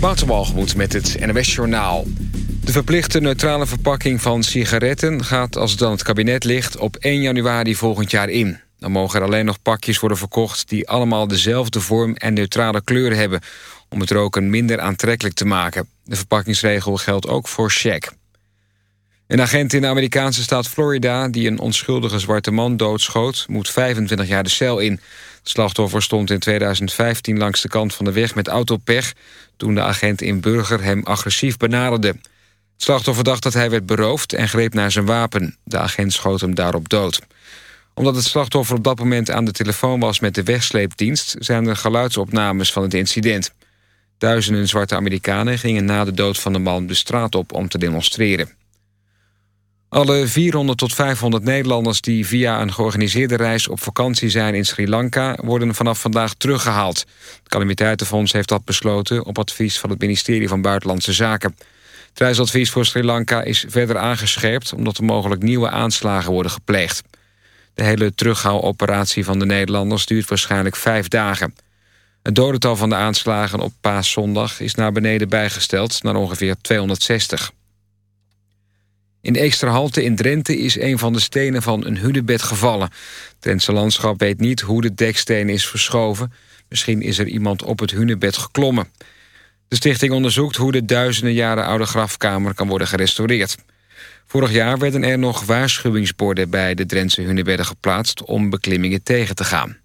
Waterwalgemoed met het NWS Journaal. De verplichte neutrale verpakking van sigaretten gaat, als het dan het kabinet ligt... op 1 januari volgend jaar in. Dan mogen er alleen nog pakjes worden verkocht... die allemaal dezelfde vorm en neutrale kleur hebben... om het roken minder aantrekkelijk te maken. De verpakkingsregel geldt ook voor check. Een agent in de Amerikaanse staat Florida... die een onschuldige zwarte man doodschoot... moet 25 jaar de cel in. Het slachtoffer stond in 2015 langs de kant van de weg met autopech... toen de agent in Burger hem agressief benaderde. Het slachtoffer dacht dat hij werd beroofd en greep naar zijn wapen. De agent schoot hem daarop dood. Omdat het slachtoffer op dat moment aan de telefoon was met de wegsleepdienst... zijn er geluidsopnames van het incident. Duizenden zwarte Amerikanen gingen na de dood van de man de straat op om te demonstreren. Alle 400 tot 500 Nederlanders die via een georganiseerde reis op vakantie zijn in Sri Lanka worden vanaf vandaag teruggehaald. Het Calamiteitenfonds heeft dat besloten op advies van het ministerie van Buitenlandse Zaken. Het reisadvies voor Sri Lanka is verder aangescherpt omdat er mogelijk nieuwe aanslagen worden gepleegd. De hele terughaaloperatie van de Nederlanders duurt waarschijnlijk vijf dagen. Het dodental van de aanslagen op paaszondag is naar beneden bijgesteld naar ongeveer 260. In Eeksterhalte in Drenthe is een van de stenen van een hunebed gevallen. Drentse landschap weet niet hoe de deksteen is verschoven. Misschien is er iemand op het hunebed geklommen. De stichting onderzoekt hoe de duizenden jaren oude grafkamer kan worden gerestaureerd. Vorig jaar werden er nog waarschuwingsborden bij de Drentse hunebedden geplaatst... om beklimmingen tegen te gaan.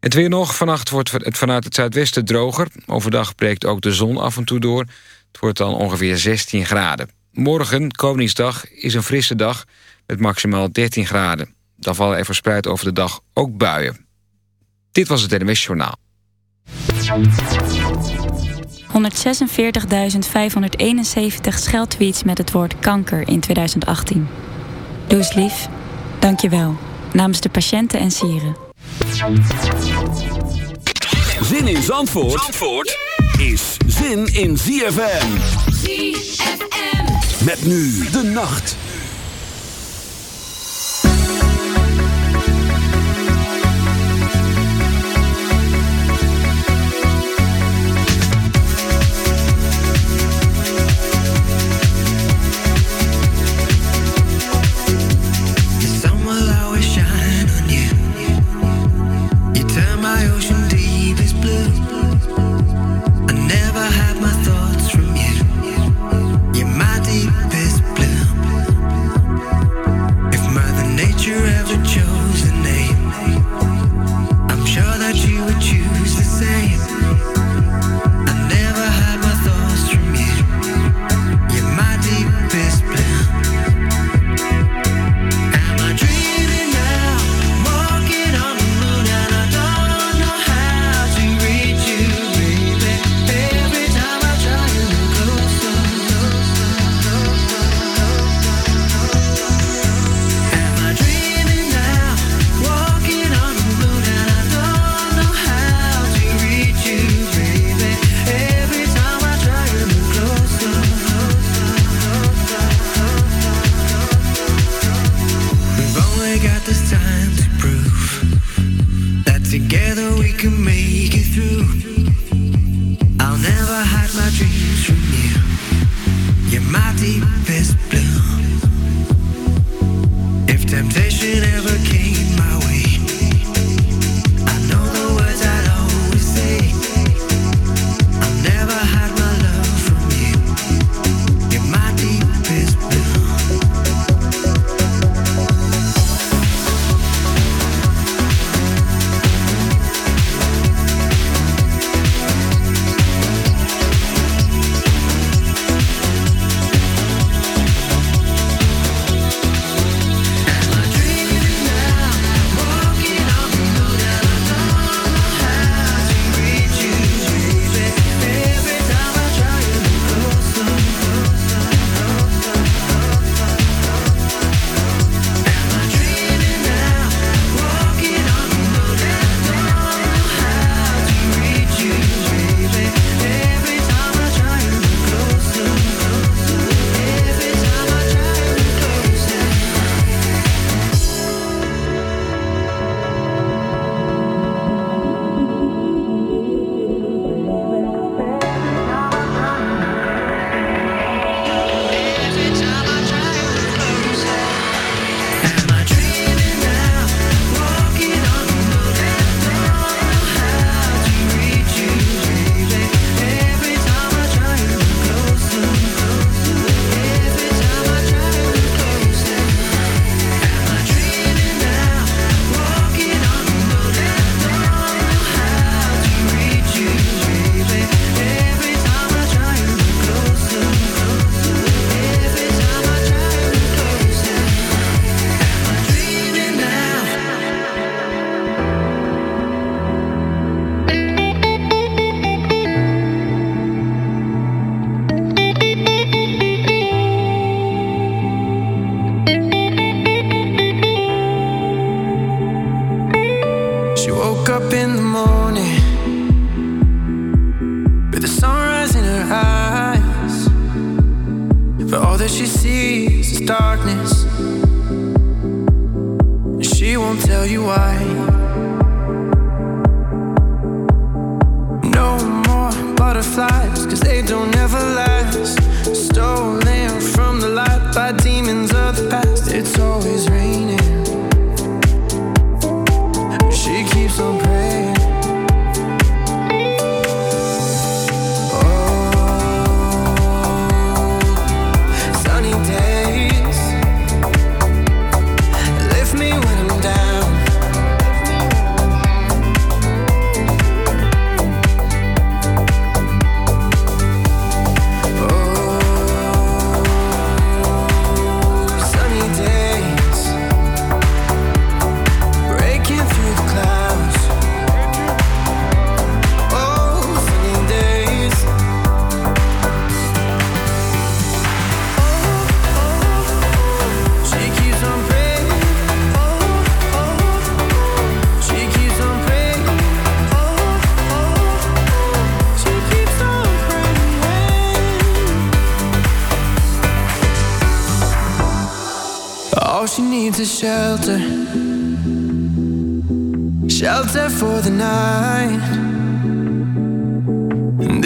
Het weer nog. Vannacht wordt het vanuit het zuidwesten droger. Overdag breekt ook de zon af en toe door. Het wordt dan ongeveer 16 graden. Morgen, Koningsdag, is een frisse dag met maximaal 13 graden. Dan vallen er verspreid over de dag ook buien. Dit was het NMS Journaal. 146.571 scheldtweets met het woord kanker in 2018. Doe eens lief. Dank je wel. Namens de patiënten en sieren. Zin in Zandvoort, Zandvoort is zin in ZFM. ZFM. Met nu de nacht.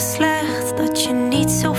slecht dat je niet zo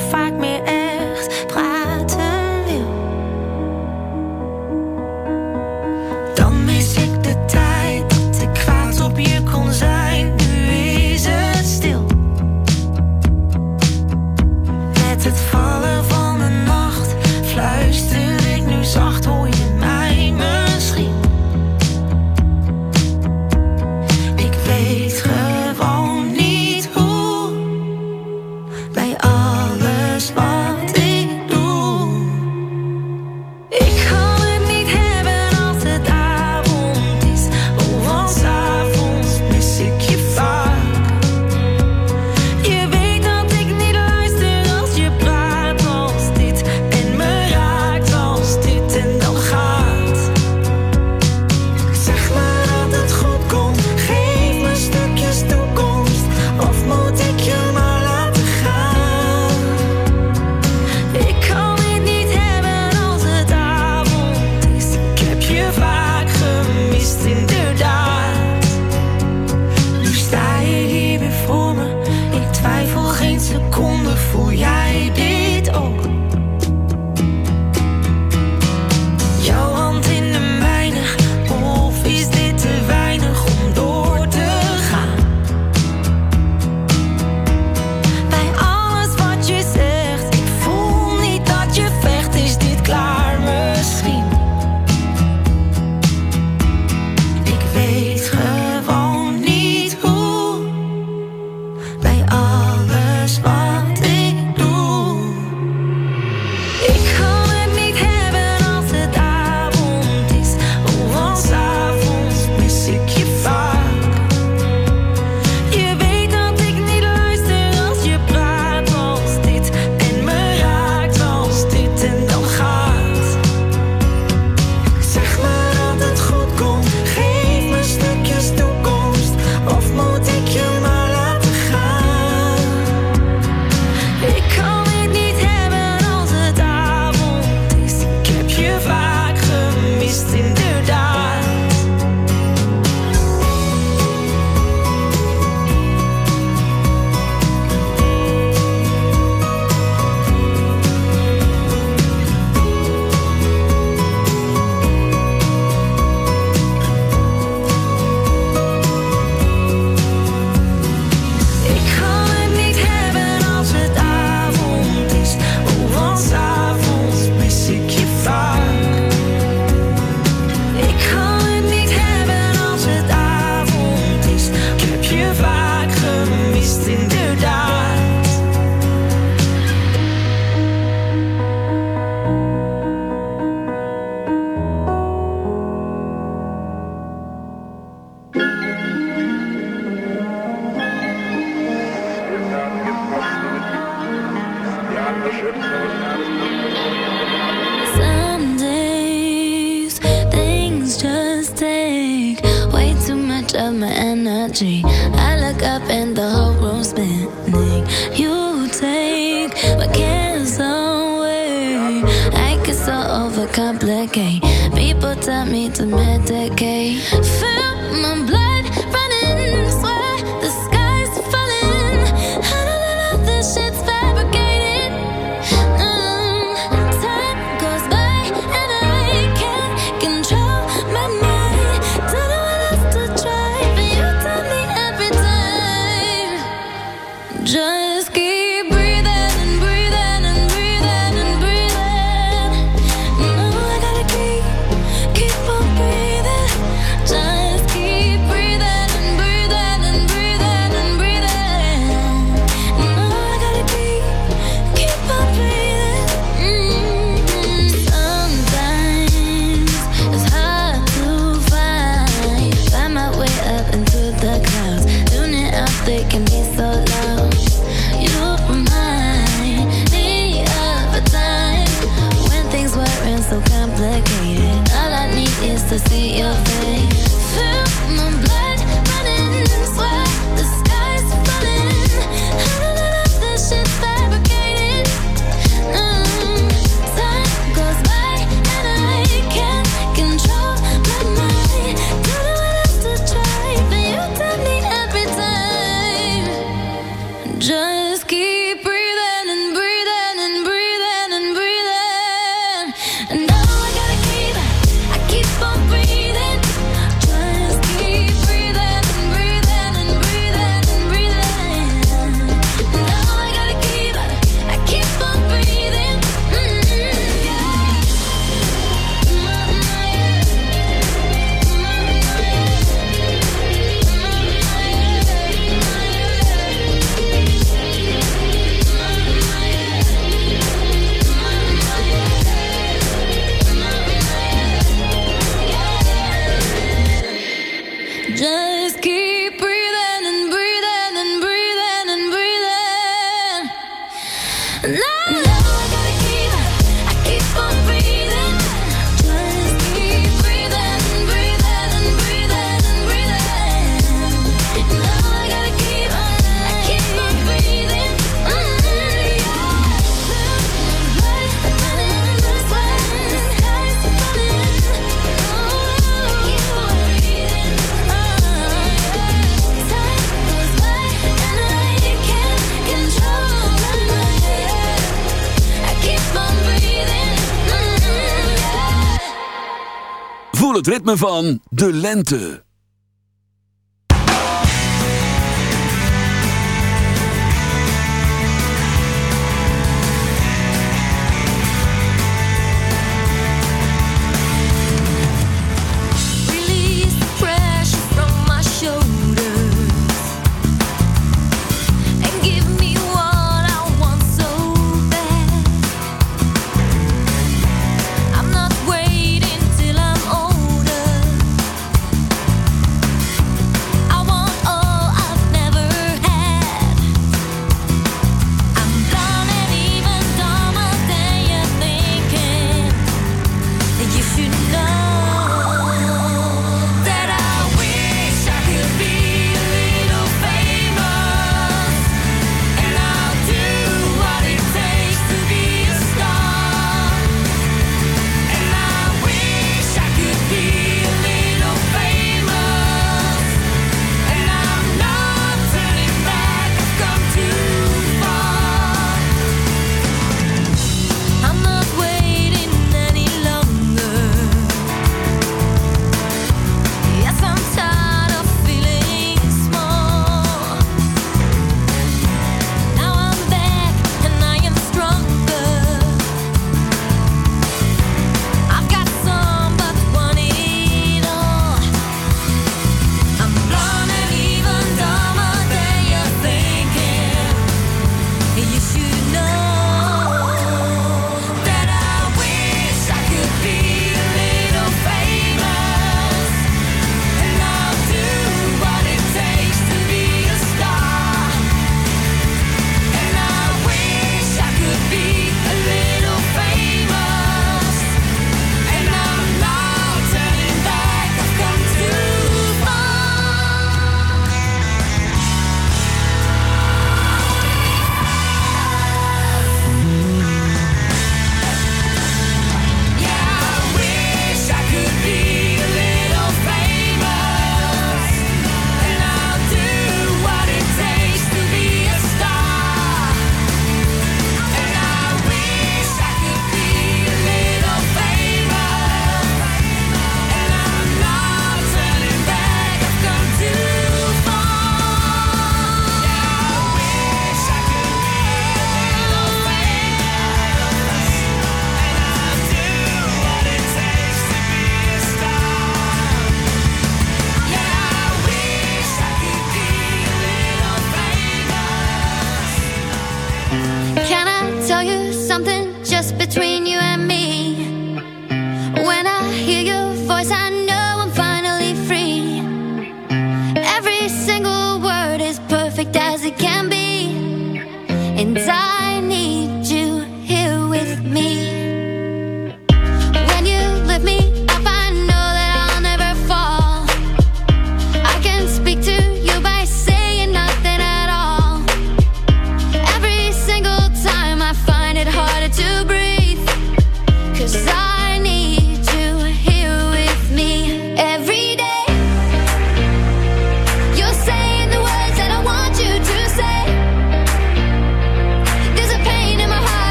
ritme van de lente.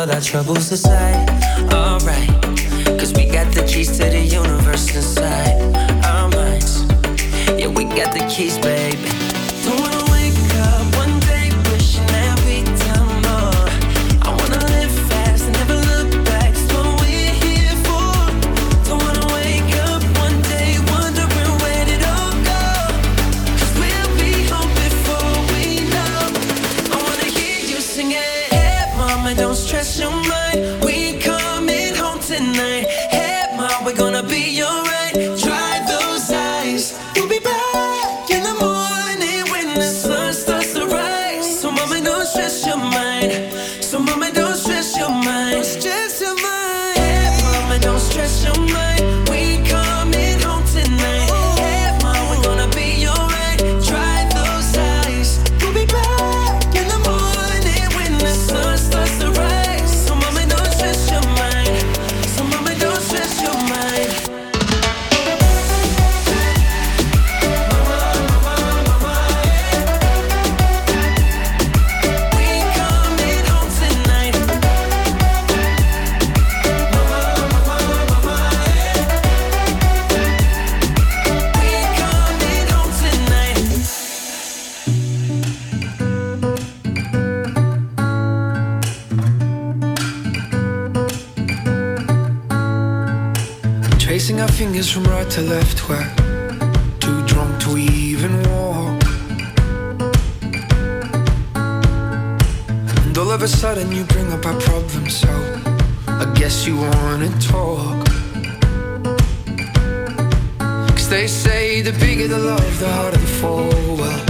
all our troubles aside. Alright. to left, we're too drunk to even walk. And all of a sudden, you bring up our problems, so I guess you wanna talk. Cause they say the bigger the love, the harder the fall. Well,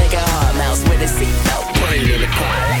with a seatbelt. Put it in the car.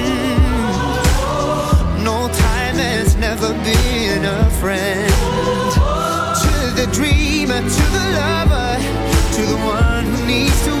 for being a friend. To the dreamer, to the lover, to the one who needs to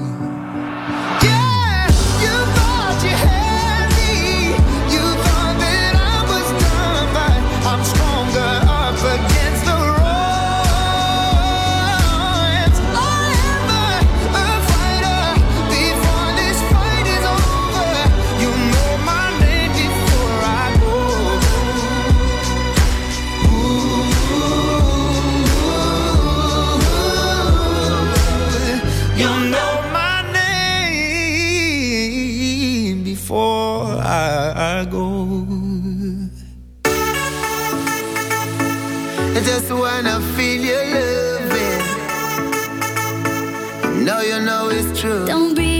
I just wanna feel your loving. Now you know it's true. Don't be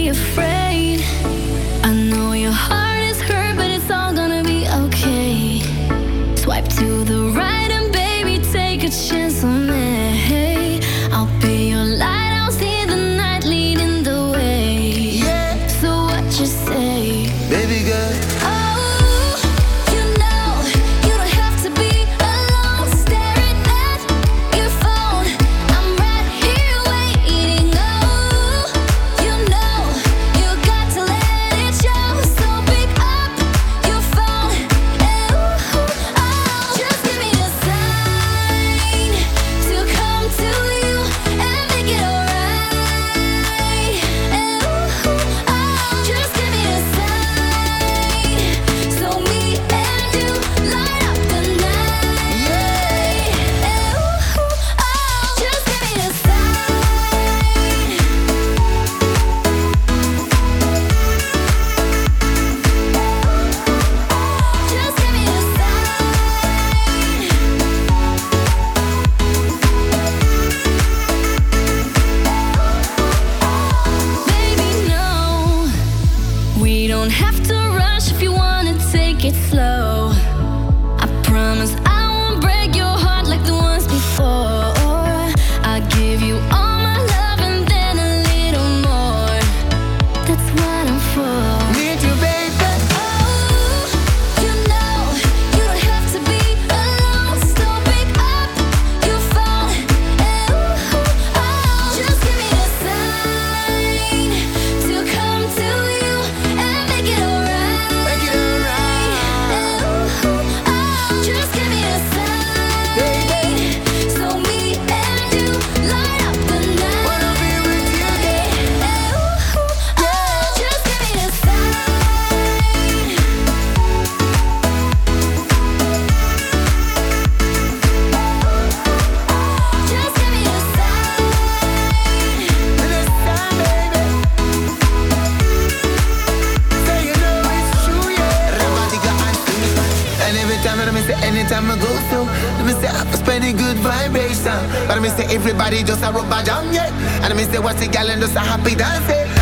body just a rubber jam, yeah. And me say, what's the gal and just a happy dance, yeah.